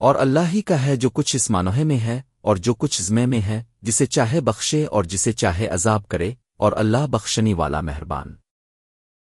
اور اللہ ہی کا ہے جو کچھ اس مانوہے میں ہے اور جو کچھ زمے میں ہے، جسے چاہے بخشے اور جسے چاہے عذاب کرے، اور اللہ بخشنی والا مہربان۔